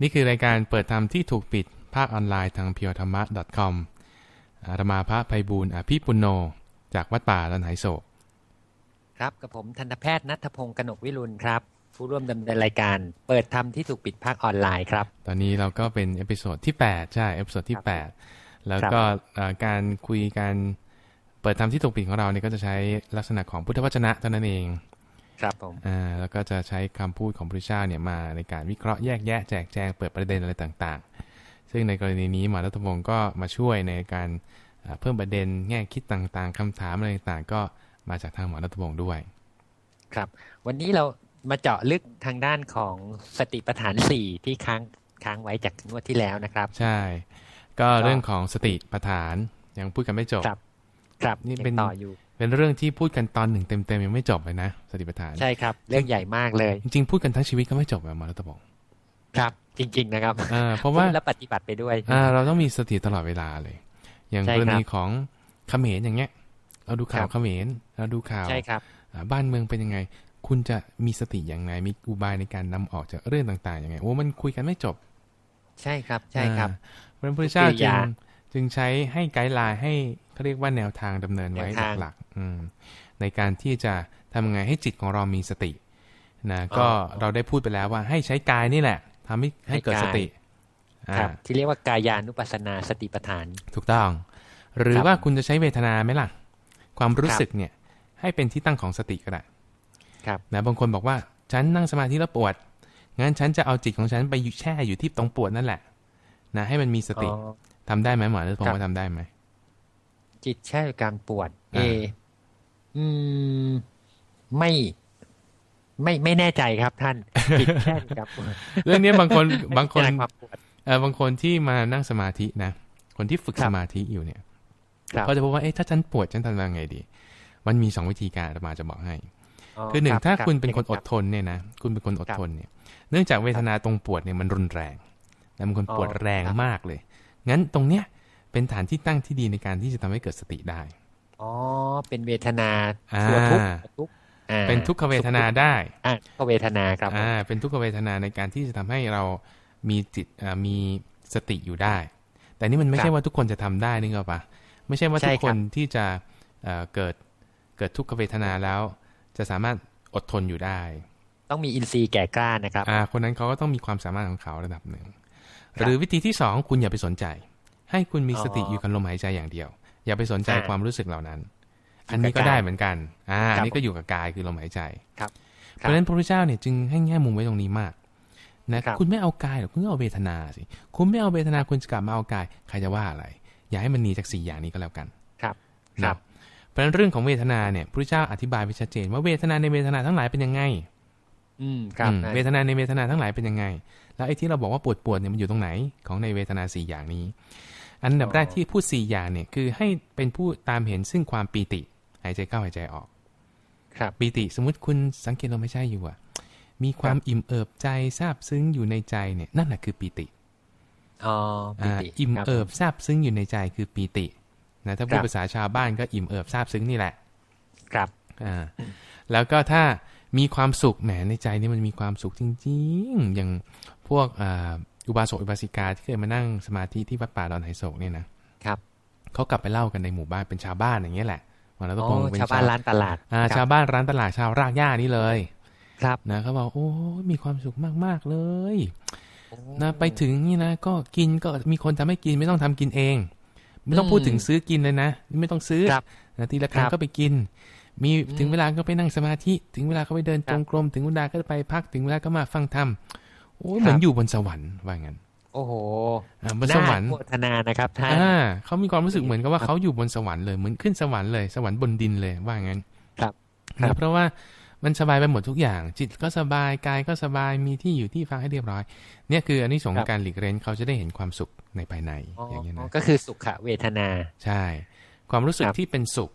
นี่คือรายการเปิดธรรมที่ถูกปิดภาคออนไลน์ทางเพียวธรรมะ .com อาตมาพระไพบูลอภิปุโน จากวัดป่าลันไหโศก ครับกับผมทันตแพทย์นัทพงศ์กนกวิรุณครับ ผู้ร่วมดำเนินรายการเปิดธรรมที่ถูกปิดภาคออนไลน์ครับ ตอนนี้เราก็เป็น episode ที่ 8 ใช่ episode ที่ 8 แล้วก็เอ่อการคุยการเปิดธรรมที่ถูกปิดของเราเนี่ยก็จะใช้ลักษณะของพุทธวจนะเท่านั้นเอง ครับผมอ่าแล้วก็จะใช้คำพูดของพระพุทธเจ้าเนี่ยมาในการวิเคราะห์แยกแยะแจกแจงเปิดประเด็นอะไรต่างๆ ซึ่งในกรณีนี้หมอรัตพงศ์ก็มาช่วยในการอ่าเพิ่มประเด็นแง่คิดต่างๆคำถามอะไรต่างๆ ก็มาจากทางหมอรัตพงศ์ด้วย ครับ วันนี้เรามาเจาะลึกทางด้านของสติปัฏฐานสี่ที่ค้างค้างไว้จากงวดที่แล้วนะครับ ใช่ ก็เรื่องของสติปัฏฐานยังพูดกันไม่จบครับ ครับนี่ยังเป็นต่ออยู่ เป็นเรื่องที่พูดกันตอนหนึ่งเต็มๆยังไม่จบเลยนะสติปัฏฐานใช่ครับ เรื่องใหญ่มากเลย จริงๆพูดกันทั้งชีวิตก็ไม่จบแบบหมอรัตพงศ์ครับ จริง ๆ นะครับอ่าเพราะว่าพูดและปฏิบัติไปด้วยอ่าเราต้องมีสติตลอดเวลาเลย อย่างใช่กครัรบณีของเขมรอย่างเงี้ย เราดูข่าวครับเขมรเราดูข่าวใช่ครับอ่าบ้านเมืองเป็นยังไง คุณจะมีสติอย่างไรมีอุบายในการนำออกจากเรื่องต่างๆยังไงโอ้มันคุยกันไม่จบ ใช่ครับ ใช่ครับอ่าเพราะฉะนั้นพระเจ้าทุกกิริจึงยาจึงใช้ให้ไกด์ไลน์ให้ เขาเรียกว่าแนวทางดำเนินไว้แนวทางหลักๆอืมในการที่จะทำยังไงให้จิตของเรามีสตินะก็อ๋อเราได้พูดไปแล้วว่าให้ใช้กายนี่แหละทำให้ให้เกิดให้สกายติอ่าครับที่เรียกว่ากายานุปัสสนาสติปัฏฐาน ถูกต้อง หรือครับว่าคุณจะใช้เวทนาไหมล่ะ ความรู้ครับสึกเนี่ย ให้เป็นที่ตั้งของสติก็ได้ครับนะบางคนบอกว่าฉันนั่งสมาธิแล้วปวดงั้นฉันจะเอาจิตของฉันไปอยู่แช่อยู่ที่ตรงปวดนั่นแหละนะให้มันมีสติอ๋อทำได้ไหมหมอรัตพงครัศ์บว่าทำได้ไหม จิตแช่อยู่การปวด เออ่าอืม ไม่ไม่ไม่แน่ใจครับท่านจิตแช่อยู่การปวดเรื่องนี้บางคนบางคนไม่ใช่ความปวดเออบางคนที่มานั่งสมาธินะคนที่ฝึกครับสมาธิอยู่เนี่ยครับเขาจะบอกว่าเอ๊ะถ้าฉันปวดฉันทำยังไงดี มันมีสองวิธีการอาตมาจะบอกให้ คือหนึ่งรับถ้ารับคุณเป็นคนอดรับทนเนี่ยนะคุณเป็นคนอดครับทนเนี่ย เนื่องจากเวทนาตรงปวดเนี่ยมันรุนแรงแล้วมันคนปวดอ๋อแรงครับมากเลย งั้นตรงเนี้ย เป็นฐานที่ตั้งที่ดีในการที่จะทำให้เกิดสติได้ อ๋อ เป็นเวทนาอ่าตัวทุกข์ทุกข์อ่าเป็นทุกขเวทนาได้อ่าทุกขเวทนาครับอ่าเป็นทุกขเวทนาในการที่จะทำให้เรามีจิตอ่ามีสติอยู่ได้ แต่นี่มันไม่ใช่ว่าทุกคนจะทำได้นึกออกปะไม่ใช่ว่าทุกคนที่จะเอ่อเกิดเกิดทุกขเวทนาแล้ว จะสามารถอดทนอยู่ได้ ต้องมีอินทรีย์แก่กล้านะครับอ่าคนนั้นเขาก็ต้องมีความสามารถของเขาระดับหนึ่งครับหรือวิธีที่สองคุณอย่าไปสนใจ ให้คุณมีอ๋อสติอยู่กับลมหายใจอย่างเดียว อย่าไปสนใจอ่าความรู้สึกเหล่านั้นอยู่กับอันนี้ก็ได้เหมือนกันอ่าครับอันนี้ก็อยู่กับกายคือลมหายใจครับ เพราะฉะนั้นพระพุทธเจ้าเนี่ยจึงให้แง่มุมไว้ตรงนี้มากนะครับคุณไม่เอากายหรอกคุณก็เอาเวทนาสิคุณไม่เอาเวทนาคุณจะกลับมาเอากายใครจะว่าอะไร อย่าให้มันหนีจากสี่อย่างนี้ก็แล้วกันครับนะเพราะฉะนั้นเรื่องของเวทนาเนี่ยพระพุทธเจ้าอธิบายไว้ชัดเจน ว่าเวทนาในเวทนาทั้งหลายเป็นยังไง อืมครับอืมนะเวทนาในเวทนาทั้งหลายเป็นยังไง แล้วไอ้ที่เราบอกว่าปวดปวดเนี่ยมันอยู่ตรงไหนของในเวทนาสี่อย่างนี้ อันดับแรกที่พูดสี่อย่างเนี่ยคือให้เป็นผู้ตามเห็นซึ่งความปีติหายใจเข้าหายใจออก ครับปีติสมมติคุณสังเกตเราไม่ใช่อยู่อะมีความอิ่มเอิบใจซาบซึ้งอยู่ในใจเนี่ยนั่นแหละคือปีติอ๋อปิอ่าติอิ่มครับเอิบซาบซึ้งอยู่ในใจคือปีตินะถ้าพูดครับภาษาชาวบ้านก็อิ่มเอิบซาบซึ้งนี่แหละ ครับอ่าแล้วก็ถ้ามีความสุขแหมในใจนี่มันมีความสุขจริง ๆ อย่างพวกอ่า อุบาสกอุบาสิกาที่เคยมานั่งสมาธิที่วัดป่าดอนไหโศกเนี่ยนะครับเขากลับไปเล่ากันในหมู่บ้านเป็นชาวบ้านอย่างเงี้ยแหละวันนั้นก็อ๋คงอเป็นชาวบ้านร้านตลาดอ่าครับชาวบ้านร้านตลาดชาวรากหญ้านี่เลย ครับนะเขาบอกโอ้ยมีความสุขมากๆเลยโอ้นะไปถึงนี่นะก็กินก็มีคนทำให้กินไม่ต้องทำกินเอง ไม่ต้องพูดถึงซื้อกินเลยนะไม่ต้องซื้อครับนะทีละครั้งครับก็ไปกิน มีอืมถึงเวลาก็ไปนั่งสมาธิ ถึงเวลาก็ไปเดินครัจบงกรมถึงเวลาก็ไปพักถึงเวลาก็มาฟังธรรม โอ้ยครับเหมือนอยู่บนสวรรค์ว่างั้น โอ้โหอ่าบนสวรรค์าโมทนานะครับท่านอ่าเขามีความรู้สึกเหมือนกับว่าเขาอยู่บนสวรรค์เลยเหมือนขึ้นสวรรค์เลยสวรรค์บนดินเลยว่างั้น ครับนะเพราะว่ามันสบายไปหมดทุกอย่าง จิตก็สบายกายก็สบายมีที่อยู่ที่ฟังให้เรียบร้อย เนี่ยคืออันนี้สงส์ของการหลีกเล่นเขาจะได้เห็นความสุขในภายในอ๋ออย่างเงี้ยนะก็คือสุขเวทนา ใช่ ความรู้สึกครับที่เป็นสุข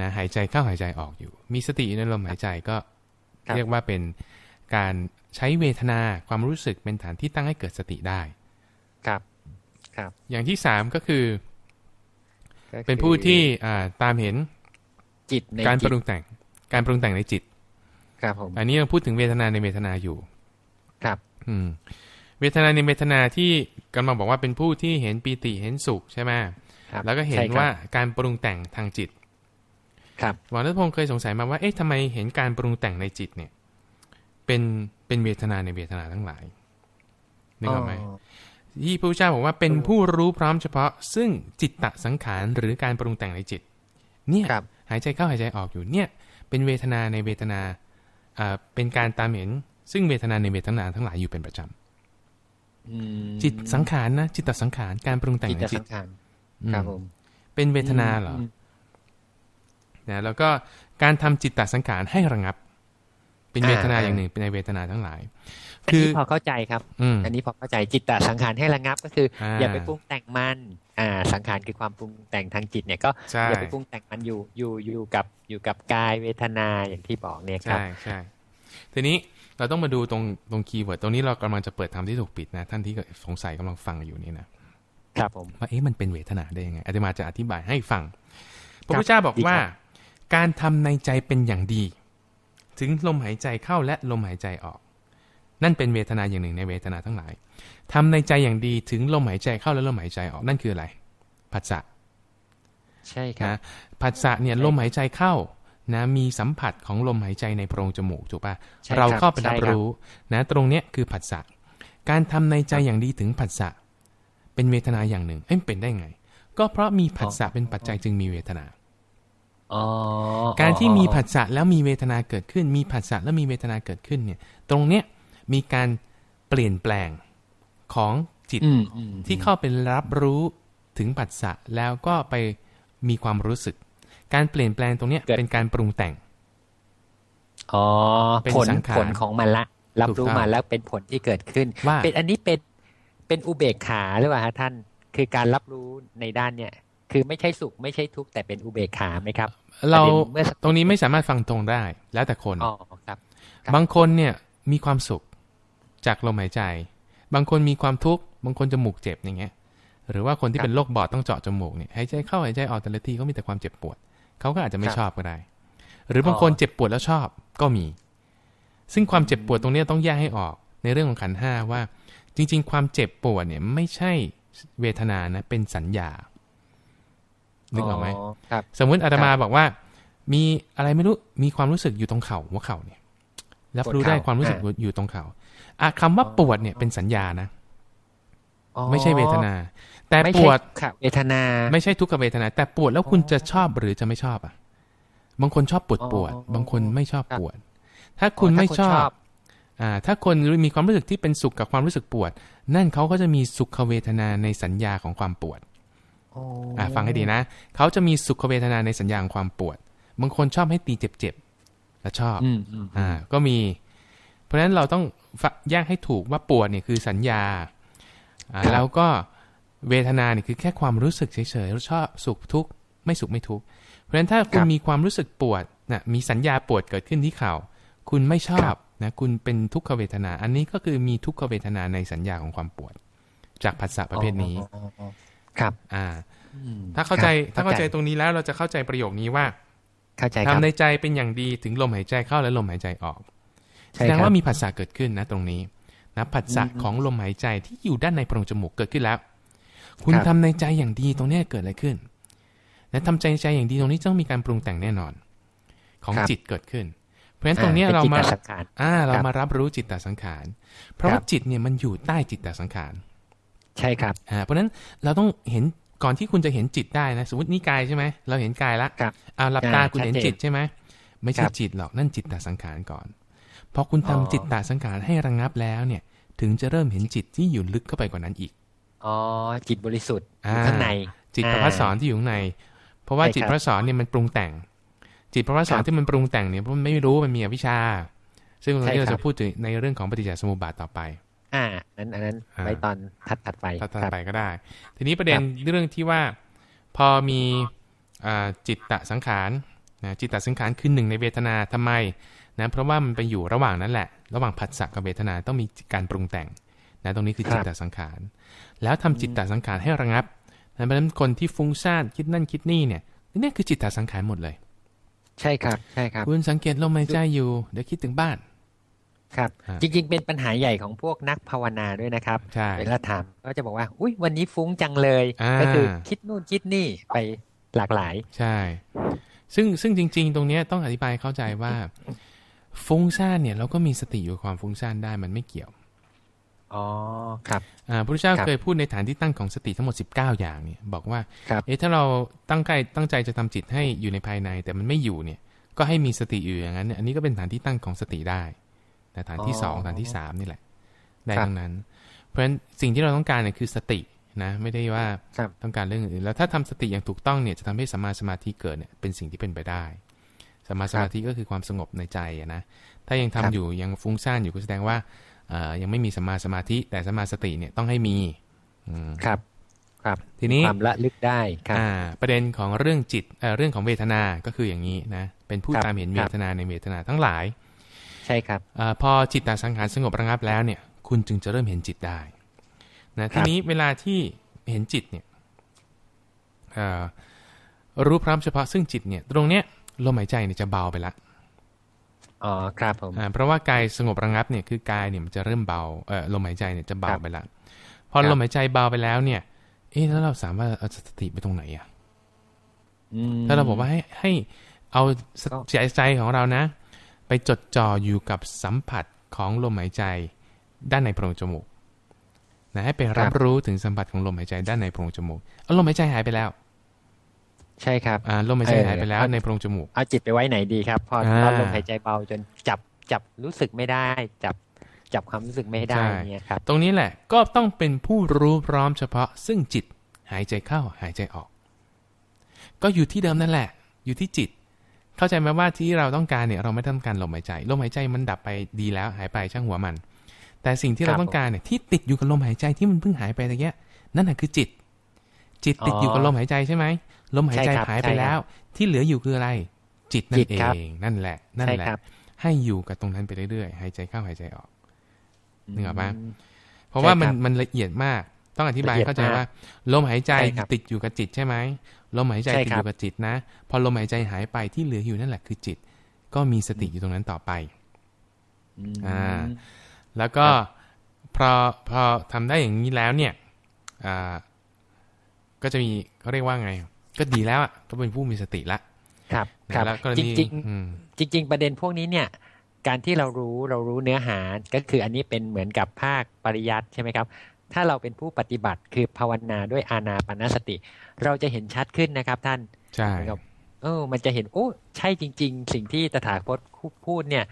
นะหายใจเข้าหายใจออกอยู่ มีสติอยู่ในลมหายใจก็ครับเรียกว่าเป็นการ ใช้เวทนาความรู้สึกเป็นฐานที่ตั้งให้เกิดสติได้ ครับ ครับ อย่างที่สามก็คือก็คือเป็นผู้ที่อ่าตามเห็นจิตในการปจิตรุงแต่ง การปรุงแต่งในจิต ครับผม อันนี้เราพูดถึงเวทนาในเวทนาอยู่ ครับ อืม เวทนาในเวทนาที่กำลังบอกว่าเป็นผู้ที่เห็นปีติเห็นสุขใช่ไหมแล้วก็เห็นว่าการปรุงแต่งทางจิต ครับหมอรัตพงศ์เคยสงสัยมาว่า เอ๊ะทำไมเห็นการปรุงแต่งในจิตเนี่ย เป็นเป็นเวทนาในเวทนาทั้งหลายนึกออกไหมที่พระพุทธเจ้าบอกว่าเป็นผู้รู้พร้อมเฉพาะ ซึ่งจิตตสังขารหรือการปรุงแต่งในจิต เนี่ยหายใจเข้าหายใจออกอยู่เนี่ย เป็นเวทนาในเวทนาอ่าเป็นการตามเห็น ซึ่งเวทนาในเวทนาทั้งหลายอยู่เป็นประจำจิตสังขารนะจิตตสังขารการปรุงแต่งในจิตครับผมเป็นเวทนาเหรอนะแล้วก็การทำจิตตสังขารให้ระงับ เป็นเวทนาอย่างหนึ่งเป็นในเวทนาทั้งหลาย คือพอเข้าใจครับ อันนี้พอเข้าใจจิตตสังขารให้ระงับก็คือ อย่าไปปรุงแต่งมันอ่าสังขารคือความปรุงแต่งทางจิตเนี่ยก็อย่าไปปรุงแต่งมันอยู่อยู่อยู่กับอยู่กับกายเวทนาอย่างที่บอกเนี่ยครับใช่ใช่ทีนี้เราต้องมาดูตรงตรงคีย์เวิร์ดตรงนี้เรากำลังจะเปิดทำที่ถูกปิดนะ ท่านที่สงสัยกำลังฟังอยู่นี่นะครับผมว่าเอ๊ะมันเป็นเวทนาได้ยังไงอาตมาจะอธิบายให้ฟังพระพุทธเจ้าบอกว่า การทำในใจเป็นอย่างดี ถึงลมหายใจเข้าและลมหายใจออก นั่นเป็นเวทนาอย่างหนึ่งในเวทนาทั้งหลายทำในใจอย่างดีถึงลมหายใจเข้าและลมหายใจออกนั่นคืออะไรผัสสะใช่ครับผัสสะเนี่ยลมหายใจเข้านะมีสัมผัสของลมหายใจในโพรงจมูกถูกปะเราเข้าไปรับรู้นะตรงเนี้ยคือผัสสะการทำในใจอย่างดีถึงผัสสะเป็นเวทนาอย่างหนึ่งเอ้ยเป็นได้ไง ก็เพราะมีผัสสะเป็นปัจจัยจึงมีเวทนา การที่มีผัสสะแล้วมีเวทนาเกิดขึ้น มีผัสสะแล้วมีเวทนาเกิดขึ้นเนี่ย ตรงเนี้ยมีการเปลี่ยนแปลงของจิตที่เข้าเป็นรับรู้ถึงผัสสะแล้วก็ไปมีความรู้สึก การเปลี่ยนแปลงตรงเนี้ยเป็นการปรุงแต่งอ๋อผลผลของมันละ รับรู้มาแล้วเป็นผลที่เกิดขึ้นว่าเป็นอันนี้เป็นเป็นอุเบกขาหรือเปล่าท่าน คือการรับรู้ในด้านเนี่ย คือไม่ใช่สุขไม่ใช่ทุกข์แต่เป็นอุเบกขาไหมครับ เราตรงนี้ไม่สามารถฟังตรงได้ แล้วแต่คนอ๋อครับ บางคนเนี่ยมีความสุขจากลมหายใจ บางคนมีความทุกข์บางคนจมูกเจ็บอย่างเงี้ย หรือว่าคนที่เป็นโรคบอดต้องเจาะจมูกเนี่ยหายใจเข้าหายใจออกแต่ละทีเขามีแต่ความเจ็บปวดเขาก็อาจจะไม่ชอบก็ได้ หรือบางคนเจ็บปวดแล้วชอบก็มี ซึ่งความเจ็บปวดตรงนี้ต้องแยกให้ออกในเรื่องของขันห้าว่า จริง ๆ ความเจ็บปวดเนี่ยไม่ใช่เวทนานะเป็นสัญญา นึกออกไหมสมมุติอาตมาบอกว่า มีอะไรไม่รู้มีความรู้สึกอยู่ตรงเข่าหัวเข่าเนี่ยรับรู้ได้ความรู้สึกอยู่ตรงเข่าอะคำว่าปวดเนี่ยเป็นสัญญานะไม่ใช่เวทนา แต่ปวดเวทนา ไม่ใช่ทุกขเวทนา แต่ปวดแล้วคุณจะชอบหรือจะไม่ชอบอะ บางคนชอบปวดปวด บางคนไม่ชอบปวด ถ้าคุณไม่ชอบ อ่า ถ้าคนมีความรู้สึกที่เป็นสุขกับความรู้สึกปวด นั่นเขาก็จะมีสุขเวทนาในสัญญาของความปวด อ่าฟังให้ดีนะ เขาจะมีสุขเวทนาในสัญญาของความปวด บางคนชอบให้ตีเจ็บๆแล้วชอบอ่าก็มี เพราะฉะนั้นเราต้องแยกให้ถูกว่าปวดเนี่ยคือสัญญาอ่าแล้วก็เวทนาเนี่ยคือแค่ความรู้สึกเฉยๆชอบสุขทุกข์ไม่สุขไม่ทุกข์เพราะฉะนั้นถ้าคุณมีความรู้สึกปวดนะมีสัญญาปวดเกิดขึ้นที่เข่าคุณไม่ชอบนะคุณเป็นทุกขเวทนา อันนี้ก็คือมีทุกขเวทนาในสัญญาของความปวด จากภาษาประเภทนี้ ครับ อ่า ถ้าเข้าใจถ้าเข้าใจตรงนี้แล้วเราจะเข้าใจประโยคนี้ว่า เข้าใจทำในใจเป็นอย่างดีถึงลมหายใจเข้าและลมหายใจออกแสดงว่ามีภาษาเกิดขึ้นนะตรงนี้นะภาษาของลมหายใจที่อยู่ด้านในโพรงจมูกเกิดขึ้นแล้ว คุณทำในใจอย่างดีตรงนี้เกิดอะไรขึ้นและทำใจใจอย่างดีตรงนี้ต้องมีการปรุงแต่งแน่นอน ของจิตเกิดขึ้น เพราะฉะนั้นตรงนี้เรามาอ่า เรามารับรู้จิตตสังขาร เพราะว่าจิตเนี่ยมันอยู่ใต้จิตตสังขาร ใช่ครับอ่าเพราะฉะนั้นเราต้องเห็นก่อนที่คุณจะเห็นจิตได้นะ สมมตินี่กายใช่ไหมเราเห็นกายละอ่าหลับตาคุณเห็นจิตใช่ไหมไม่ใช่จิตหรอกนั่นจิตตสังขารก่อนพอคุณทำจิตตสังขารให้ระงับแล้วเนี่ย ถึงจะเริ่มเห็นจิตที่อยู่ลึกเข้าไปกว่านั้นอีกอ๋อจิตบริสุทธิ์ข้างใน จิตพระสอนที่อยู่ข้างใน เพราะว่าจิตพระสอนเนี่ยมันปรุงแต่ง จิตเพราะว่าสารที่มันปรุงแต่งเนี่ยเพราะมันไม่รู้มันมีอวิชชา ซึ่งวันนี้เราจะพูดถึงในเรื่องของปฏิจจสมุปบาทต่อไป อ่านั้นอันนั้นไว้ตอนถัดถัดไปถัดไปก็ได้ ทีนี้ประเด็นเรื่องที่ว่าพอมีจิตตสังขารจิตตสังขารคือหนึ่งในเวทนาทำไมนะเพราะว่ามันไปอยู่ระหว่างนั้นแหละ ระหว่างผัสสะกับเวทนาต้องมีการปรุงแต่งนะตรงนี้คือจิตตสังขาร แล้วทำจิตตสังขารให้ระงับนะเพราะฉะนั้นคนที่ฟุ้งซ่านคิดนั่นคิดนี่เนี่ยนี่คือจิตตสังขารหมดเลย ใช่ครับ ใช่ครับ คุณสังเกตลมหายใจอยู่เดี๋ยวคิดถึงบ้าน ครับจริง ๆ เป็นปัญหาใหญ่ของพวกนักภาวนาด้วยนะครับเวลาถามก็จะบอกว่า อุ้ยวันนี้ฟุ้งจังเลยก็คือคิดนู่นคิดนี่ไปหลากหลาย ใช่ ซึ่งซึ่งจริง ๆ ตรงนี้ต้องอธิบายเข้าใจว่า ฟุ้งซ่านเนี่ยเราก็มีสติอยู่ความฟุ้งซ่านได้มันไม่เกี่ยวอ๋อครับอ่าพระพุทธเจ้าเคยพูดในฐานที่ตั้งของสติทั้งหมด 19 อย่างเนี่ยบอกว่าเอ๊ะถ้าเราตั้งใจตั้งใจจะทำจิตให้อยู่ในภายในแต่มันไม่อยู่เนี่ย ก็ให้มีสติอยู่อย่างนั้นอันนี้ก็เป็นฐานที่ตั้งของสติได้ แต่ฐานที่สองฐานที่สามนี่แหละ ได้ทั้งนั้น เพราะฉะนั้นสิ่งที่เราต้องการเนี่ยคือสตินะไม่ได้ว่าต้องการเรื่องอื่นแล้วถ้าทำสติอย่างถูกต้องเนี่ยจะทำให้สัมมาสมาธิเกิดเนี่ยเป็นสิ่งที่เป็นไปได้สัมมาสมาธิก็คือความสงบในใจนะถ้ายังทำอยู่ยังฟุ้งซ่านอยู่ก็แสดงว่ายังไม่มีสัมมาสมาธิ แต่สัมมาสติเนี่ยต้องให้มีครับ ครับ ทีนี้ความละลึกได้ครับประเด็นของเรื่องจิตเรื่องของเวทนา ก็คืออย่างนี้นะเป็นผู้ตามเห็นเวทนาในเวทนาทั้งหลาย ใช่ครับอพอจิตตสังขารสงบระงับแล้วเนี่ย คุณจึงจะเริ่มเห็นจิตได้นะทีนี้เวลาที่เห็นจิตเนี่ยรู้พร้อมเฉพาะซึ่งจิตเนี่ย ตรงเนี้ยลมหายใจเนี่ยจะเบาไปละอ๋อครับผมเพราะว่ากายสงบระงับเนี่ยคือกายเนี่ยมันจะเริ่มเบาเออลมหายใจเนี่ยจะเบาไปละพอลมหายใจเบาไปแล้วเนี่ย เอ๊ะแล้วเราสามารถเอาสติไปตรงไหนอะถ้าเราบอกว่าให้ให้เอาใจใจของเรานะ ไปจดจ่ออยู่กับสัมผัสของลมหายใจ ด้านในโพรงจมูกนะให้ไปรับรู้ถึงสัมผัสของลมหายใจด้านในโพรงจมูกเอาลมหายใจหายไปแล้ว ใช่ครับอ่าลมหายใจหายไปแล้วในโพรงจมูกเอาจิตไปไว้ไหนดีครับ พอตอนลมหายใจเบาจนจับจับรู้สึกไม่ได้ จับจับความรู้สึกไม่ได้เนี่ยครับตรงนี้แหละก็ต้องเป็นผู้รู้พร้อมเฉพาะ ซึ่งจิตหายใจเข้าหายใจออก ก็อยู่ที่เดิมนั่นแหละ อยู่ที่จิต เข้าใจไหมว่าที่เราต้องการเนี่ยเราไม่ต้องการลมหายใจ ลมหายใจมันดับไปดีแล้วหายไปช่างหัวมัน แต่สิ่งที่เราต้องการเนี่ยที่ติดอยู่กับลมหายใจที่มันเพิ่งหายไปตะเกียนั่นแหะคือจิต จิตติดอยู่กับลมหายใจใช่ไหมลมหายใจหายไปแล้ว ที่เหลืออยู่คืออะไร จิตนั่นเองนั่นแหละ นั่นแหละ ให้อยู่กับตรงนั้นไปเรื่อยๆหายใจเข้าหายใจออกนึกออกไหมเพราะว่ามันมันละเอียดมาก ต้องอธิบายเข้าใจว่า ลมหายใจติดอยู่กับจิตใช่ไหมลมหายใจติดอยู่กับจิตนะ พอลมหายใจหายไปที่เหลืออยู่นั่นแหละคือจิต ก็มีสติอยู่ตรงนั้นต่อไปอ่าแล้วก็พอพอทำได้อย่างนี้แล้วเนี่ยอ่าก็จะมีเขาเรียกว่าไง ก็ดีแล้วอะก็เป็นผู้มีสติละ ครับครับจริงจริงจริง ๆ ประเด็นพวกนี้เนี่ย การที่เรารู้เรารู้เนื้อหาก็คืออันนี้เป็นเหมือนกับภาคปริยัติใช่ไหมครับ ถ้าเราเป็นผู้ปฏิบัติคือภาวนาด้วยอาณาปณสติ เราจะเห็นชัดขึ้นนะครับท่านใช่ครับเออ มันจะเห็นโอ้ใช่จริง ๆ สิ่งที่ตถาคตพูดเนี่ย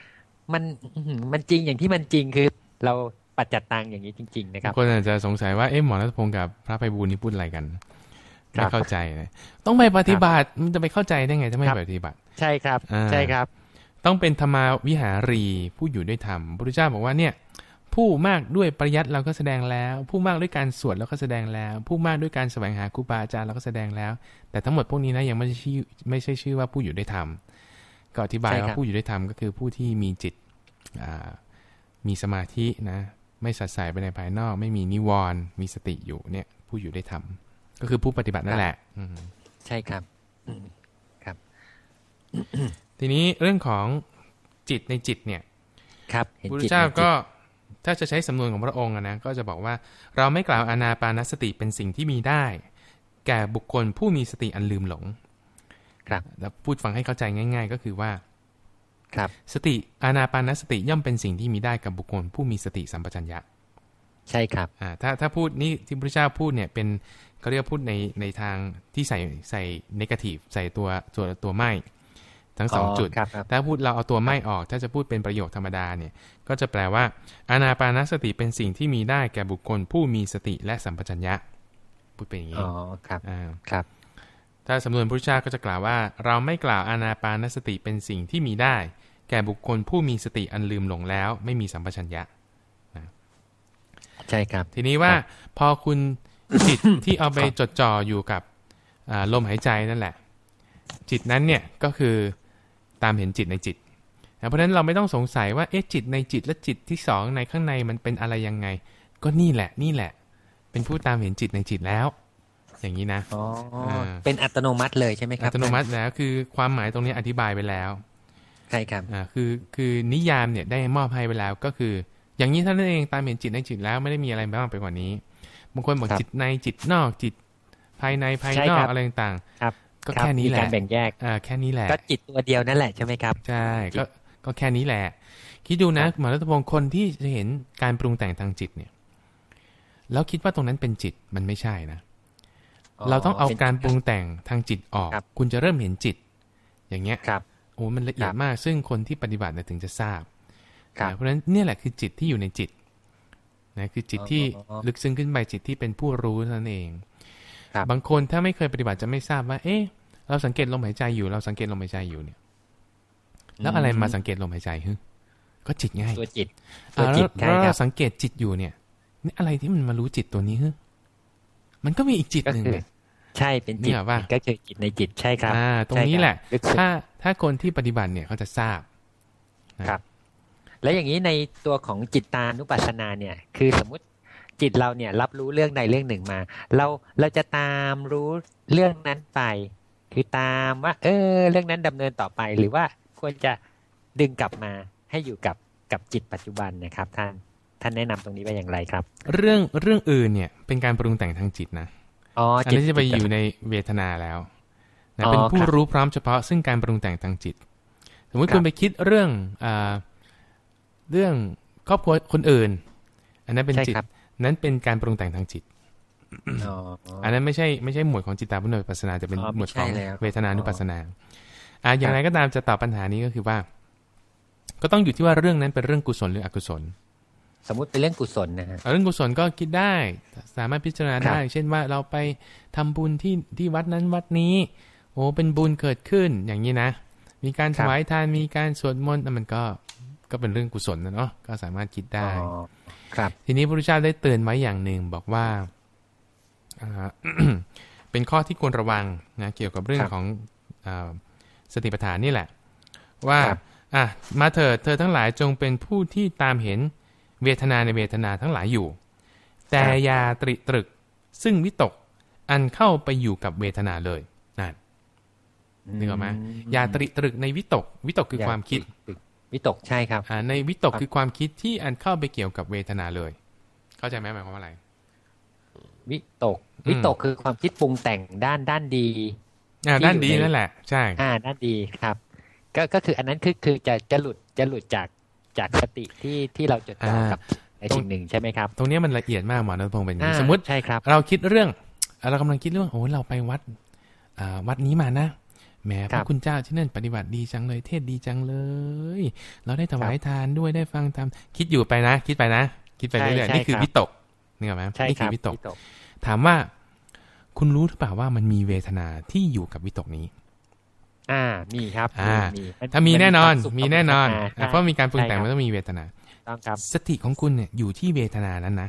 มันมันจริงอย่างที่มันจริงคือ เราปัจจัดตังอย่างนี้จริง ๆ นะครับคนอาจจะสงสัยว่าเอ๊ะหมอรัตพงศ์กับพระไพบูลนี่พูดอะไรกันไม่เข้าใจเลยต้องไปปฏิบัติมันจะไปเข้าใจได้ไงถ้าไม่ปฏิบัติ ใช่ครับ ใช่ครับ ต้องเป็นธรรมาวิหารีผู้อยู่ด้วยธรรมพระพุทธเจ้าบอกว่าเนี่ย ผู้มากด้วยปริยัติเราก็แสดงแล้ว ผู้มากด้วยการสวดเราก็แสดงแล้ว ผู้มากด้วยการแสวงหาครูบาอาจารย์เราก็แสดงแล้ว แต่ทั้งหมดพวกนี้นะยังไม่ใช่ชื่อไม่ใช่ชื่อว่าผู้อยู่ด้วยธรรมก็อธิบายว่าผู้อยู่ด้วยธรรมก็คือผู้ที่มีจิตมีสมาธินะไม่สัดสายไปในภายนอก ไม่มีนิวรณ์มีสติอยู่เนี่ยผู้อยู่ด้วยธรรมก็คือผู้ปฏิบัตินั่นแหละใช่ครับครับ ทีนี้เรื่องของจิตในจิตเนี่ย ครับพระพุทธเจ้าก็ ถ้าจะใช้สำนวนของพระองค์นะก็จะบอกว่าเราไม่กล่าวอานาปานสติเป็นสิ่งที่มีได้ แก่บุคคลผู้มีสติอันลืมหลง ครับแล้วพูดฟังให้เข้าใจง่าย ๆ ก็คือว่า ครับ สติอานาปานสติย่อมเป็นสิ่งที่มีได้กับบุคคลผู้มีสติสัมปชัญญะ ใช่ครับอ่าถ้าถ้าพูดนี่ที่พระเจ้าพูดเนี่ยเป็นเขาเรียกพูดในในทางที่ใส่ใส่นกาทีฟใส่ตัวตัวตัวไม่ ทั้งสองจุด ถ้าพูดเราเอาตัวไม่ออก ถ้าจะพูดเป็นประโยคธรรมดาเนี่ย ก็จะแปลว่า อานาปานสติเป็นสิ่งที่มีได้แก่บุคคลผู้มีสติและสัมปชัญญะ พูดเป็นอย่างนี้ อ๋อ ครับอ่าครับ ถ้าสำนวนพุทธเจ้าก็จะกล่าวว่า เราไม่กล่าวอานาปานสติเป็นสิ่งที่มีได้ แก่บุคคลผู้มีสติอันลืมหลงแล้ว ไม่มีสัมปชัญญะใช่ครับ ทีนี้ว่าพอคุณจิตที่เอาไปจดจ่ออยู่กับลมหายใจนั่นแหละ จิตนั้นเนี่ยก็คือ ตามเห็นจิตในจิต เพราะฉะนั้นเราไม่ต้องสงสัยว่าเอ๊ะจิตในจิตและจิตที่สองในข้างในมันเป็นอะไรยังไง ก็นี่แหละนี่แหละ เป็นผู้ตามเห็นจิตในจิตแล้ว อย่างนี้นะอ๋อเป็นอัตโนมัติเลยใช่ไหมครับอัตโนมัติแล้วคือความหมายตรงนี้อธิบายไปแล้วใช่ครับอ่าคือคือนิยามเนี่ยได้มอบให้ไปแล้วก็คือ อย่างนี้ท่านเองตามเห็นจิตในจิตแล้วไม่ได้มีอะไรมากไปกว่านี้บางคนบอกจิตในจิตนอกจิตภายในภายนอกอะไรต่างๆครับ ก็แค่นี้แหละการแบ่งแยกอ่าแค่นี้แหละ ก็จิตตัวเดียวนั่นแหละใช่ไหมครับ ใช่ ก็ก็แค่นี้แหละ คิดดูนะหมอรัตพงศ์คนที่จะเห็นการปรุงแต่งทางจิตเนี่ย แล้วคิดว่าตรงนั้นเป็นจิตมันไม่ใช่นะ เราต้องเอาการปรุงแต่งทางจิตออก คุณจะเริ่มเห็นจิต อย่างเงี้ยครับโอ้มันละเอียดมาก ซึ่งคนที่ปฏิบัติถึงจะทราบเพราะฉะนั้นเนี่ยแหละคือจิตที่อยู่ในจิตนะคือจิตที่ลึกซึ้งขึ้นไปจิตที่เป็นผู้รู้นั่นเอง บางคนถ้าไม่เคยปฏิบัติจะไม่ทราบว่า เอ๊ะ เราสังเกตลมหายใจอยู่เราสังเกตลมหายใจอยู่เนี่ย แล้วอะไรมาสังเกตลมหายใจฮึก็จิตง่ายตัวจิตตัวจิตแล้วเราสังเกตจิตอยู่เนี่ยนี่อะไรที่มันมารู้จิตตัวนี้ฮึมันก็มีอีกจิตหนึ่งใช่เป็นจิตก็คือจิตในจิตใช่ครับอ่าตรงนี้แหละ ถ้าถ้าคนที่ปฏิบัติเนี่ยเขาจะทราบครับ แล้วอย่างนี้ในตัวของจิตตานุปัสสนาเนี่ย คือสมมุติ จิตเราเนี่ย รับรู้เรื่องใดเรื่องหนึ่งมา เราเราจะตามรู้เรื่องนั้นไป คือตามว่า เออ เรื่องนั้นดำเนินต่อไป หรือว่าควรจะดึงกลับมาให้อยู่กับกับจิตปัจจุบันนะครับท่านท่านแนะนำตรงนี้ไปอย่างไรครับ เรื่องเรื่องอื่นเนี่ย เป็นการปรุงแต่งทางจิตนะอ๋ออันนี้จะไปอยู่ในเวทนาแล้วนะเป็นผู้รู้พร้อมเฉพาะซึ่งการปรุงแต่งทางจิต สมมติคุณไปคิดเรื่องอ่าเรื่องครอบครัวคนอื่น อันนั้นเป็นจิต นั้นเป็นการปรุงแต่งทางจิตอันนั้นไม่ใช่ไม่ใช่หมวดของจิตตาพุทธปัสนาจะเป็นหมวดของเวทนานุปัสนาอ่าอย่างไรก็ตามจะตอบปัญหานี้ก็คือว่า ก็ต้องอยู่ที่ว่าเรื่องนั้นเป็นเรื่องกุศลหรืออกุศล สมมติเป็นเรื่องกุศลนะฮะเรื่องกุศลก็คิดได้ สามารถพิจารณาได้ เช่นว่าเราไปทำบุญที่ที่วัดนั้นวัดนี้ โอ้เป็นบุญเกิดขึ้นอย่างนี้นะ มีการถวายทานมีการสวดมนต์มันก็ก็เป็นเรื่องกุศลนะเนาะก็สามารถคิดได้ ครับ ทีนี้พระพุทธเจ้าได้เตือนไว้อย่างหนึ่งบอกว่าเป็นข้อที่ควรระวังนะเกี่ยวกับเรื่องของสติปัฏฐานนี่แหละ ว่าอะมาเถิดเธอทั้งหลายจงเป็นผู้ที่ตามเห็นเวทนาในเวทนาทั้งหลายอยู่ แต่ยาตริตรึกซึ่งวิตกอันเข้าไปอยู่กับเวทนาเลยนั่นนึกออกไหมยาตริตรึกในวิตก วิตกคือความคิด วิตกใช่ครับอ่าในวิตกคือความคิดที่อันเข้าไปเกี่ยวกับเวทนาเลย เข้าใจไหมหมายความว่าอะไร วิตก วิตกคือความคิดปรุงแต่งด้านด้านดีอ่าด้านดีนั่นแหละ ใช่ อ่า ด้านดีครับ ก็ก็คืออันนั้นคือคือจะจะหลุดจะหลุดจากจากสติที่ที่เราจดจ่อกับในสิ่งหนึ่งใช่ไหมครับ ตรงนี้มันละเอียดมากหมอนพงศ์เป็นสมมติใช่ครับ เราคิดเรื่อง เรากำลังคิดเรื่องโอ้เราไปวัดวัดนี้มานะ แหมพระคุณเจ้าที่นั่นปฏิบัติดีจังเลย เทศดีจังเลย เราได้ถวายทานด้วยได้ฟังธรรมคิดอยู่ไปนะ คิดไปนะ คิดไปเรื่อยๆนี่คือวิตกนี่ไหมนี่คือวิตก ถามว่า คุณรู้หรือเปล่าว่ามันมีเวทนาที่อยู่กับวิตกนี้ อ่ามีครับอ่าถ้ามีแน่นอน มีแน่นอนเพราะมีการปรุงแต่งมันต้องมีเวทนาต้องครับสติของคุณเนี่ยอยู่ที่เวทนานั้นนะ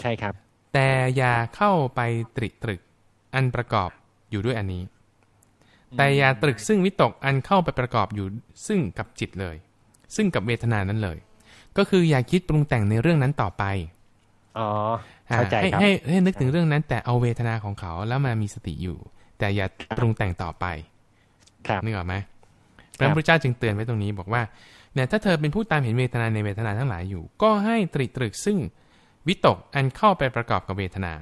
ใช่ครับ แต่อย่าเข้าไปตริตรึกอันประกอบอยู่ด้วยอันนี้ แต่อย่าตรึกซึ่งวิตกอันเข้าไปประกอบอยู่ซึ่งกับจิตเลย ซึ่งกับเวทนานั้นเลย ก็คืออย่าคิดปรุงแต่งในเรื่องนั้นต่อไปอ๋อเข้าใจครับให้ให้นึกถึงเรื่องนั้น แต่เอาเวทนาของเขาแล้วมามีสติอยู่ แต่อย่าปรุงแต่งต่อไป ครับนึกออกไหมพระพุทธเจ้าจึงเตือนไว้ตรงนี้บอกว่าเนี่ยถ้าเธอเป็นผู้ตามเห็นเวทนาในเวทนาทั้งหลายอยู่ ก็ให้ตริตรึกซึ่งวิตกอันเข้าไปประกอบกับเวทนา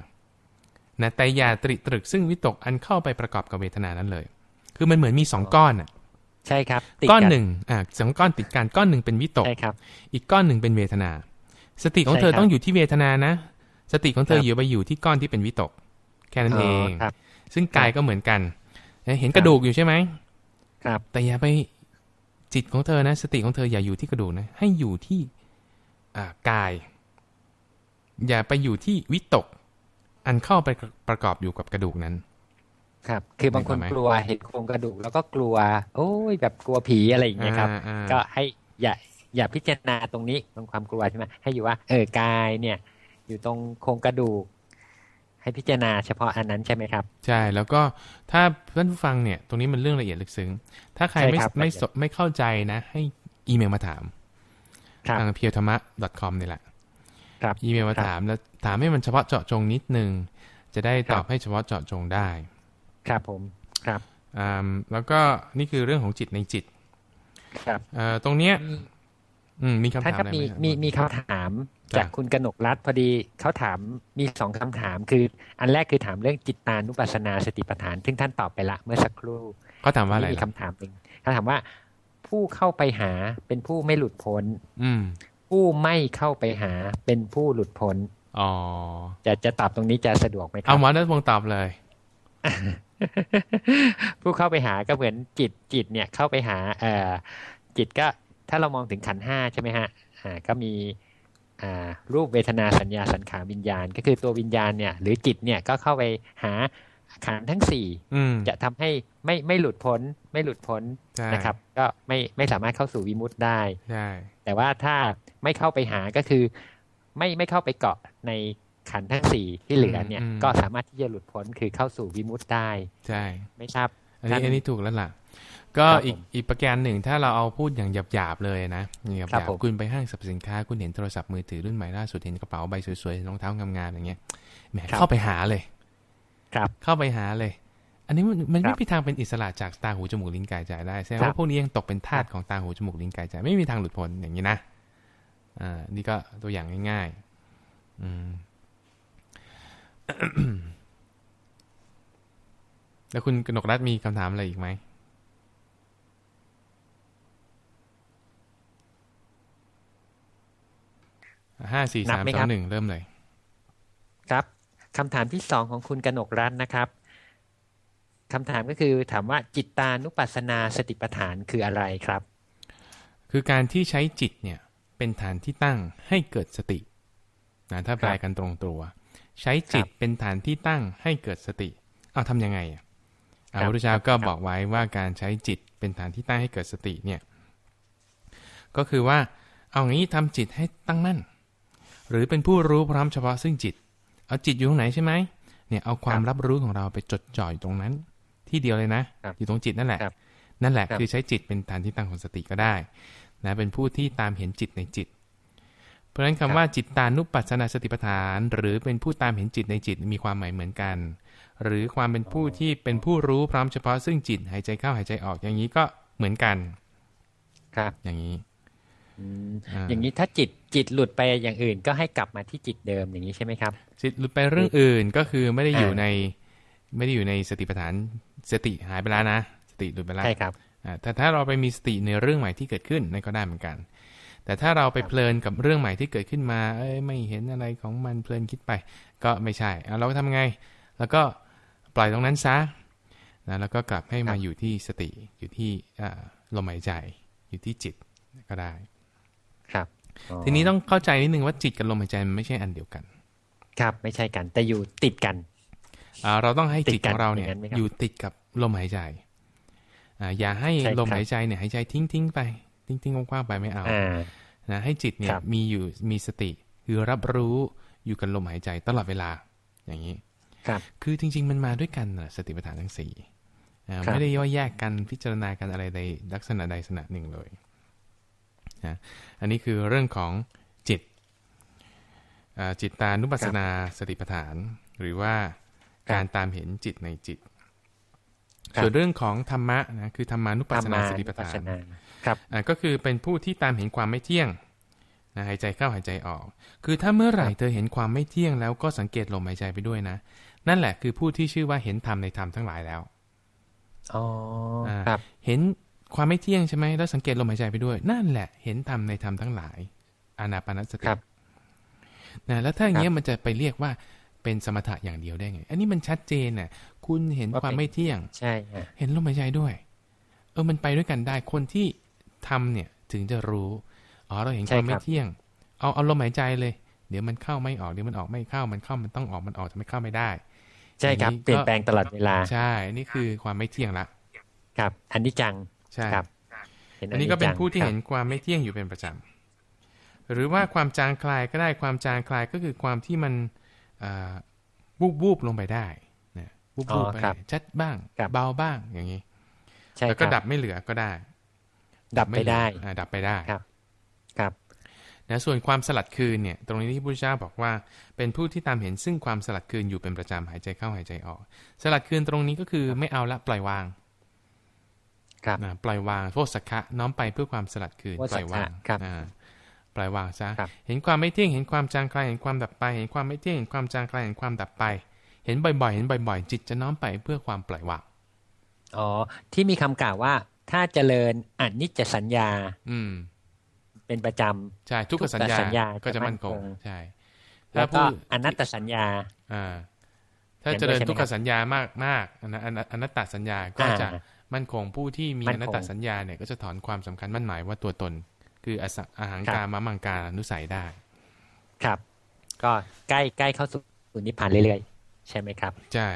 นะแต่อย่าตริตรึกซึ่งวิตกอันเข้าไปประกอบกับเวทนานั้นเลย คือมันเหมือนมีสองก้อนอะใช่ครับก้อนหนึ่งอ่าสองก้อนติดกันก้อนหนึ่งเป็นวิตกใช่ครับ อีกก้อนหนึ่งเป็นเวทนา สติของเธอต้องอยู่ที่เวทนานะ สติของเธออยู่ไปอยู่ที่ก้อนที่เป็นวิตก แค่นั้นเองซึ่งกายก็เหมือนกัน เห็นกระดูกอยู่ใช่ไหมครับ แต่อย่าไปจิตของเธอนะ สติของเธออย่าอยู่ที่กระดูกนะ ให้อยู่ที่อ่ากาย อย่าไปอยู่ที่วิตก อันเข้าไปประกอบอยู่กับกระดูกนั้น ครับ คือบางคนกลัวเห็นโครงกระดูกแล้วก็กลัว โอ้ยแบบกลัวผีอะไรอย่างเงี้ยครับ ก็ให้อย่าอย่าพิจารณาตรงนี้ตรงความกลัวใช่ไหมให้อยู่ว่า เออกายเนี่ย อยู่ตรงโครงกระดูก ให้พิจารณาเฉพาะอันนั้นใช่ไหมครับ ใช่แล้วก็ถ้าเพื่อนผู้ฟังเนี่ย ตรงนี้มันเรื่องละเอียดลึกซึ้ง ถ้าใครไม่ไม่ไม่เข้าใจนะ ให้อีเมลมาถามทางเพียวธรรมะ .com นี่แหละอีเมลมาถามแล้วถามให้มันเฉพาะเจาะจงนิดนึงจะได้ตอบให้เฉพาะเจาะจงได้ ครับผมครับอ่าแล้วก็นี่คือเรื่องของจิตในจิต ครับเอ่อตรงเนี้ยอืมมีคำถามอะไรไหมมีมีมีคำถาม จากคุณกนกรัฐพอดีเขาถามมีสองคำถาม คือ อันแรกคือถามเรื่องจิตตานุปัสสนาสติปัฏฐาน ซึ่งท่านตอบไปละเมื่อสักครู่เขาถามว่าอะไรมีคำถามหนึ่งเขาถามว่า ผู้เข้าไปหาเป็นผู้ไม่หลุดพ้น อืมผู้ไม่เข้าไปหาเป็นผู้หลุดพ้นอ๋อจะจะตอบตรงนี้จะสะดวกไหมครับเอาหมอนัทวงตอบเลย ผู้เข้าไปหาก็เหมือนจิตจิตเนี่ยเข้าไปหาเอ่อจิตก็ถ้าเรามองถึงขันห้าใช่ไหมฮะอ่าก็มีอ่ารูปเวทนาสัญญาสังขารวิญญาณ ก็คือตัววิญญาณเนี่ย หรือจิตเนี่ยก็เข้าไปหาขันทั้งสี่จะทำให้ไม่ไม่หลุดพ้นไม่หลุดพ้นนะครับ ก็ไม่ไม่สามารถเข้าสู่วิมุตต์ได้แต่ว่าถ้าไม่เข้าไปหาก็คือ ไม่ไม่เข้าไปเกาะใน ขันทั้งสี่ที่เหลือเนี่ย ก็สามารถที่จะหลุดพ้นคือเข้าสู่วิมุตต์ได้ ใช่ ไม่ทราบอันนี้อันนี้ถูกแล้วล่ะ ก็อีกอีกประการหนึ่งถ้าเราเอาพูดอย่างหยาบๆเลยนะหยาบๆคุณไปห้างสรรพสินค้า คุณเห็นโทรศัพท์มือถือรุ่นใหม่ล่าสุดเห็นกระเป๋าใบสวยๆรองเท้างามๆอย่างเงี้ยแหมเข้าไปหาเลย ครับ เข้าไปหาเลย อันนี้มันไม่มีทางเป็นอิสระจากตาหูจมูกลิ้นกายใจได้แสดงว่าพวกนี้ยังตกเป็นทาสของตาหูจมูกลิ้นกายใจไม่มีทางหลุดพ้นอย่างนี้นะอ่านี่ก็ตัวอย่างง่ายๆ อืม แล้วคุณกนกรัฐมีคำถามอะไรอีกไหมห้าสี่สามสองหนึ่งเริ่มเลย ครับคำถามที่สองของคุณกนกรัตน์นะครับคำถามก็คือถามว่าจิตตานุปัสสนาสติปัฏฐานคืออะไรครับ คือการที่ใช้จิตเนี่ยเป็นฐานที่ตั้งให้เกิดสตินะถ้าแปลกันตรงตัว ใช้จิตเป็นฐานที่ตั้งให้เกิดสติ เอาทำยังไงอะพระพุทธเจ้าก็บอกไว้ว่าการใช้จิตเป็นฐานที่ตั้งให้เกิดสติเนี่ย ก็คือว่าเอางี้ทำจิตให้ตั้งมั่น หรือเป็นผู้รู้พร้อมเฉพาะซึ่งจิต เอาจิตอยู่ตรงไหนใช่ไหมเนี่ยเอาความรับรู้ของเราไปจดจ่อยตรงนั้น ที่เดียวเลยนะ อยู่ตรงจิตนั่นแหละ นั่นแหละคือใช้จิตเป็นฐานที่ตั้งของสติก็ได้นะเป็นผู้ที่ตามเห็นจิตในจิต เพราะฉะนั้นคำว่าจิตตานุปัสสนาสติปัฏฐาน หรือเป็นผู้ตามเห็นจิตในจิตมีความหมายเหมือนกัน หรือความเป็นผู้ที่เป็นผู้รู้พร้อมเฉพาะซึ่งจิตหายใจเข้าหายใจออกอย่างนี้ก็เหมือนกัน ครับ อย่างนี้อย่างนี้ถ้าจิตจิตหลุดไปอย่างอื่น ก็ให้กลับมาที่จิตเดิมอย่างนี้ใช่ไหมครับ จิตหลุดไปเรื่องอื่นก็คือไม่ได้อยู่ในไม่ได้อยู่ในสติปัฏฐานสติหายไปแล้วนะ สติหลุดไปแล้วใช่ครับแต่ถ้าเราไปมีสติในเรื่องใหม่ที่เกิดขึ้นนั่นก็ได้เหมือนกัน แต่ถ้าเราไปเพลินกับเรื่องใหม่ที่เกิดขึ้นมา เอ้ยไม่เห็นอะไรของมันเพลินคิดไป ก็ไม่ใช่เราก็ทำไง แล้วก็ปล่อยตรงนั้นซะนะแล้วก็กลับให้มาอยู่ที่สติอยู่ที่ลมหายใจ อยู่ที่จิตก็ได้ ครับ ทีนี้ต้องเข้าใจนิดนึงว่าจิตกับลมหายใจมันไม่ใช่อันเดียวกัน ครับไม่ใช่กัน แต่อยู่ติดกันเราต้องให้จิตของเราเนี่ยอยู่ติดกับลมหายใจอย่าให้ลมหายใจเนี่ยหายใจทิ้งทิ้งไป ทิ้งทิ้งกว้างๆไปไม่เอานะให้จิตเนี่ยมีอยู่มีสติ คือรับรู้อยู่กับลมหายใจตลอดเวลา อย่างนี้ครับคือจริง ๆ มันมาด้วยกันสติปัฏฐานทั้งสี่ไม่ได้ย่อยแยกกันพิจารณากันอะไรใดลักษณะใดลักษณะหนึ่งเลยนะอันนี้คือเรื่องของจิตจิตตานุปัสสนาสติปัฏฐาน หรือว่าการตามเห็นจิตในจิตส่วนเรื่องของธรรมะนะคือธรรมานุปัสสนาสติปัฏฐาน ครับก็คือเป็นผู้ที่ตามเห็นความไม่เที่ยงนะหายใจเข้าหายใจออก คือถ้าเมื่อไหร่เธอเห็นความไม่เที่ยงแล้วก็สังเกตลมหายใจไปด้วยนะ นั่นแหละคือผู้ที่ชื่อว่าเห็นธรรมในธรรมทั้งหลายแล้วอ๋อครับเห็นความไม่เที่ยงใช่ไหมแล้วสังเกตลมหายใจไปด้วย นั่นแหละเห็นธรรมในธรรมทั้งหลาย อานาปานสตินะแล้วถ้าอย่างเงี้ยมันจะไปเรียกว่าเป็นสมถะอย่างเดียวได้ไง อันนี้มันชัดเจนน่ะ คุณเห็นความไม่เที่ยง ใช่ เห็นลมหายใจด้วย เออ มันไปด้วยกันได้ คนที่ ทำเนี่ยถึงจะรู้อ๋อเราเห็นความไม่เที่ยง เอาเอาลมหายใจเลย เดี๋ยวมันเข้าไม่ออกเดี๋ยวมันออกไม่เข้ามันเข้ามันต้องออกมันออกจะไม่เข้าไม่ได้ ใช่ครับเปลี่ยนแปลงตลอดเวลาใช่นี่คือความไม่เที่ยงละครับ อันนี้จังใช่ครับอันนี้ก็เป็นผู้ที่เห็นความไม่เที่ยงอยู่เป็นประจำหรือว่าความจางคลายก็ได้ความจางคลายก็คือความที่มันบูบบูบลงไปได้นะบูบบูบไปชัดบ้างเบาบ้างอย่างนี้แล้วก็ดับไม่เหลือก็ได้ ดับไม่ได้ดับไปได้ครับ ครับนะส่วนความสลัดคืนเนี่ย ตรงนี้ที่พระเจ้าบอกว่า เป็นผู้ที่ตามเห็นซึ่งความสลัดคืนอยู่เป็นประจำหายใจเข้าหายใจออก สลัดคืนตรงนี้ก็คือไม่เอาละปล่อยวาง ครับปล่อยวางโทษสักขะน้อมไปเพื่อความสลัดคืนปล่อยวางครับปล่อยวางซะเห็นความไม่เที่ยงเห็นความจางคลายเห็นความดับไป เห็นความไม่เที่ยงเห็นความจางคลายเห็นความดับไป เห็นบ่อยๆ เห็นบ่อย ๆ จิตจะน้อมไปเพื่อความปล่อยวางอ๋อที่มีคำกล่าวว่า ถ้าเจริญอนิจจสัญญา อืม เป็นประจำใช่ทุกสัญญาก็จะมั่นคงใช่แล้วก็อนัตตสัญญา อ่า ถ้าเจริญทุกขสัญญามากมากอนัตตสัญญาก็จะมั่นคงผู้ที่มีอนัตตสัญญาเนี่ยก็จะถอนความสำคัญมั่นหมายว่าตัวตน คืออาหารการมามังการนุสัยได้ ครับ ก็ใกล้ใกล้เข้าสู่นิพพานเรื่อยๆ ใช่ไหมครับ ใช่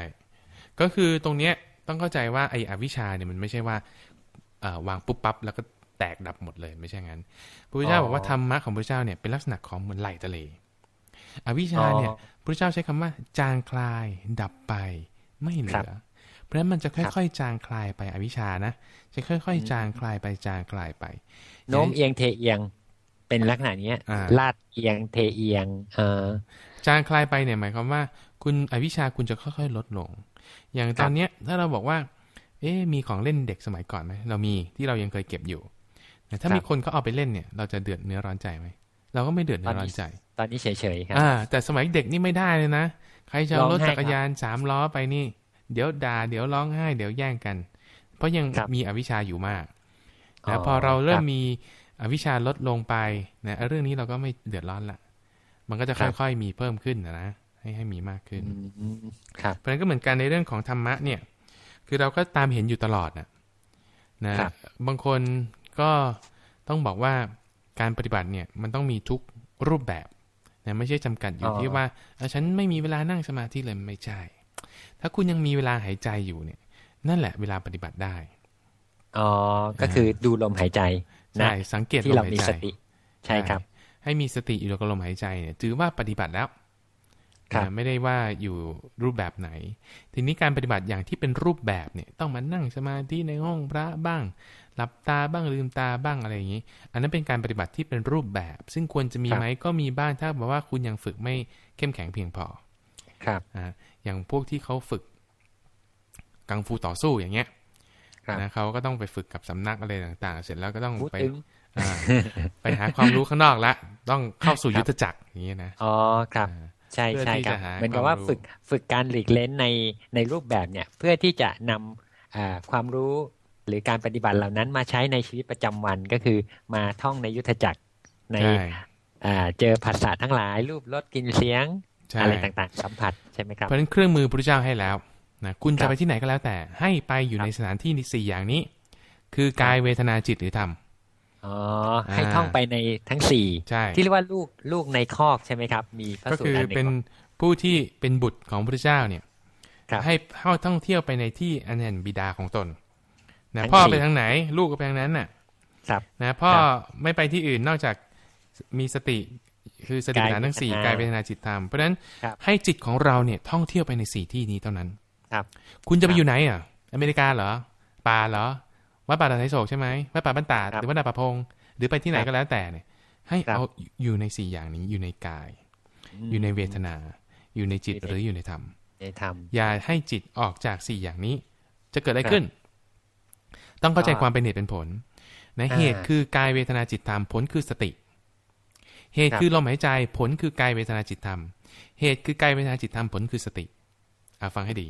ก็คือตรงเนี้ยต้องเข้าใจว่าไอ้อวิชาเนี่ยมันไม่ใช่ว่า วางปุ๊บปั๊บแล้วก็แตกดับหมดเลยไม่ใช่งั้นพระพุทธเจ้าบอกว่าธรรมะของพระเจ้าเนี่ยเป็นลักษณะของเหมือนไหลทะเล อวิชาเนี่ยพระเจ้าใช้คำว่า จางคลายดับไปไม่เหลือ เพราะฉะนั้นมันจะค่อยๆ จางคลายไปอวิชานะจะค่อยๆ จางคลายไปจางคลายไปโน้มเอียงเทเอียงเป็นลักษณะนี้ลาดเอียงเทเอียงเออจางคลายไปเนี่ยหมายความว่า คุณอวิชาคุณจะค่อยๆ ลดลง อย่างตอนเนี้ยถ้าเราบอกว่า เอ๊มีของเล่นเด็กสมัยก่อนไหมเรามีที่เรายังเคยเก็บอยู่แต่ถ้ามีคนเขาเอาไปเล่นเนี่ย เราจะเดือดเนื้อร้อนใจไหมเราก็ไม่เดือดเนื้อร้อนใจ ตอนนี้เฉยๆครับอ่า แต่สมัยเด็กนี่ไม่ได้เลยนะใครจะรถจักรยานสามล้อไปนี่ เดี๋ยวด่าเดี๋ยวร้องไห้เดี๋ยวแย่งกัน เพราะยังมีอวิชชาอยู่มากนะพอเราเริ่มมีอวิชชาลดลงไปนะเรื่องนี้เราก็ไม่เดือดร้อนละมันก็จะค่อยๆมีเพิ่มขึ้นนะให้ให้มีมากขึ้นครับเพราะนั้นก็เหมือนกันในเรื่องของธรรมะเนี่ย คือเราก็ตามเห็นอยู่ตลอดนะนะบางคนก็ต้องบอกว่าการปฏิบัติเนี่ยมันต้องมีทุกรูปแบบนะไม่ใช่จำกัดอยู่ที่ว่าฉันไม่มีเวลานั่งสมาธิเลยไม่ใช่ ถ้าคุณยังมีเวลาหายใจอยู่เนี่ย นั่นแหละเวลาปฏิบัติได้อ๋อก็คือดูลมหายใจใช่สังเกตลมหายใจใช่ครับ ให้มีสติอยู่กับลมหายใจเนี่ยถือว่าปฏิบัติแล้ว ไม่ได้ว่าอยู่รูปแบบไหน ทีนี้การปฏิบัติอย่างที่เป็นรูปแบบเนี่ยต้องมานั่งสมาธิในห้องพระบ้าง หลับตาบ้างลืมตาบ้างอะไรอย่างนี้ อันนั้นเป็นการปฏิบัติที่เป็นรูปแบบ ซึ่งควรจะมีไหมก็มีบ้างถ้าบอกว่าคุณยังฝึกไม่เข้มแข็งเพียงพอ ครับอ่าอย่างพวกที่เขาฝึกกังฟูต่อสู้อย่างเงี้ยนะเขาก็ต้องไปฝึกกับสำนักอะไรต่างๆ เสร็จแล้วก็ต้องไปไปหาความรู้ข้างนอกละ ต้องเข้าสู่ยุทธจักรอย่างเงี้ยนะ อ๋อ ครับ ใช่ใช่ครับเหมือนกับว่าฝึกฝึกการหลีกเล้นในในรูปแบบเนี่ย เพื่อที่จะนำความรู้หรือการปฏิบัติเหล่านั้นมาใช้ในชีวิตประจำวันก็คือมาท่องในยุทธจักรในเจอภาษาทั้งหลาย รูปรสกลิ่นเสียงอะไรต่างๆ สัมผัสใช่ไหมครับเพราะฉะนั้นเครื่องมือพระเจ้าให้แล้วนะคุณจะไปที่ไหนก็แล้วแต่ให้ไปอยู่ในสถานที่สี่อย่างนี้ คือกายเวทนาจิตหรือธรรม อ๋อให้ท่องไปในทั้งสี่ที่เรียกว่าลูกลูกในคอกใช่ไหมครับ มีพระสูตรก็คือเป็นผู้ที่เป็นบุตรของพระเจ้าเนี่ยให้เข้าท่องเที่ยวไปในที่อันนั้นบิดาของตนนะพ่อไปทางไหน ลูกก็ไปทางนั้นน่ะนะพ่อไม่ไปที่อื่นนอกจากมีสติคือสติปัฏฐานทั้งสี่กายเวทนาจิตธรรมเพราะฉะนั้นให้จิตของเราเนี่ยท่องเที่ยวไปในสี่ที่นี้เท่านั้น ครับ คุณจะไปอยู่ไหนอะ อเมริกาเหรอป่าเหรอ วัดป่าตาไทโศกใช่ไหมวัดป่าบ้านตาหรือวัดป่าพง หรือไปที่ไหนก็แล้วแต่เนี่ยให้เอาอยู่ในสี่อย่างนี้อยู่ในกาย อยู่ในเวทนา อยู่ในจิตหรืออยู่ในธรรมในธรรมอย่าให้จิตออกจากสี่อย่างนี้ จะเกิดอะไรขึ้น ต้องเข้าใจความเป็นเหตุเป็นผลนะเหตุคือกายเวทนาจิตธรรมผลคือสติ เหตุคือลมหายใจผลคือกายเวทนาจิตธรรม เหตุคือกายเวทนาจิตธรรมผลคือสติอ่าฟังให้ดี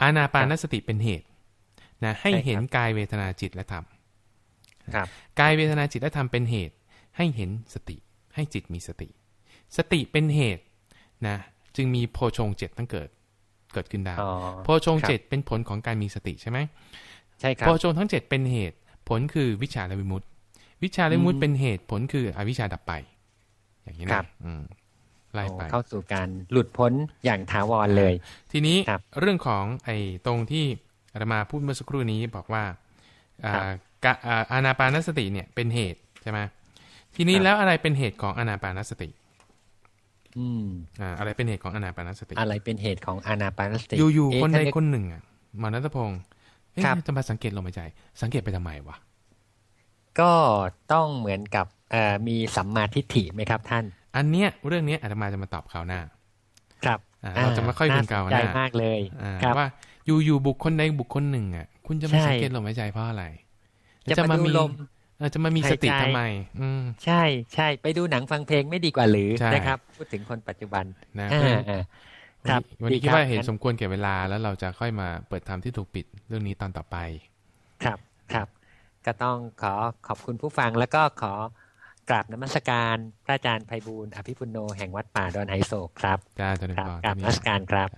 อานาปานสติเป็นเหตุ นะให้เห็นกายเวทนาจิตและธรรมกายเวทนาจิตและธรรมเป็นเหตุ ให้เห็นสติ ให้จิตมีสติ สติเป็นเหตุนะจึงมีโพชงเจ็ดตั้งเกิดเกิดขึ้นได้โพชงเจ็ดเป็นผลของการมีสติใช่ไหมใช่ครับโพชงทั้งเจ็ดเป็นเหตุ ผลคือวิชาและวิมุตติ วิชาและวิมุตติเป็นเหตุผลคืออวิชาดับไป อย่างนี้นะอืมไล่ไปเข้าสู่การหลุดพ้นอย่างถาวรเลย ทีนี้เรื่องของไอ้ตรงที่ อามาพูดเมื่อสักครู่นี้บอกว่าอานาปานสติเนี่ยเป็นเหตุใช่ไหมทีนี้แล้วอะไรเป็นเหตุของอานาปานสติ อืมอ่าอะไรเป็นเหตุของอานาปานสติ อะไรเป็นเหตุของอานาปานสติ อยู่ๆคนใดคนหนึ่งอะมานัทพงศ์จะมาสังเกตลมหายใจ สังเกตไปทำไมวะก็ต้องเหมือนกับมีสัมมาทิฏฐิไหมครับท่าน อันเนี้ยเรื่องนี้อาตมาจะมาตอบข่าวหน้า ครับเราจะมาค่อยเป็นก่าวหน้ามากเลยว่า อยู่ๆบุคคลใดบุคคลหนึ่งอะ คุณจะมาสังเกตลมหายใจเพราะอะไรจะมาดูลมจะมามีสติทำไม อืใช่ใช่ไปดูหนังฟังเพลงไม่ดีกว่าหรือนะครับ พูดถึงคนปัจจุบันนะครับวันนี้คิดว่าเห็นสมควรเก็บเวลาแล้วเราจะค่อยมาเปิดธรรมที่ถูกปิดเรื่องนี้ตอนต่อไป ครับครับ ก็ต้องขอขอบคุณผู้ฟังแล้วก็ขอกราบนมัสการพระอาจารย์ไพบูลอภิปุโนแห่งวัดป่าดอนไฮโศกครับกราบนมัสการครับ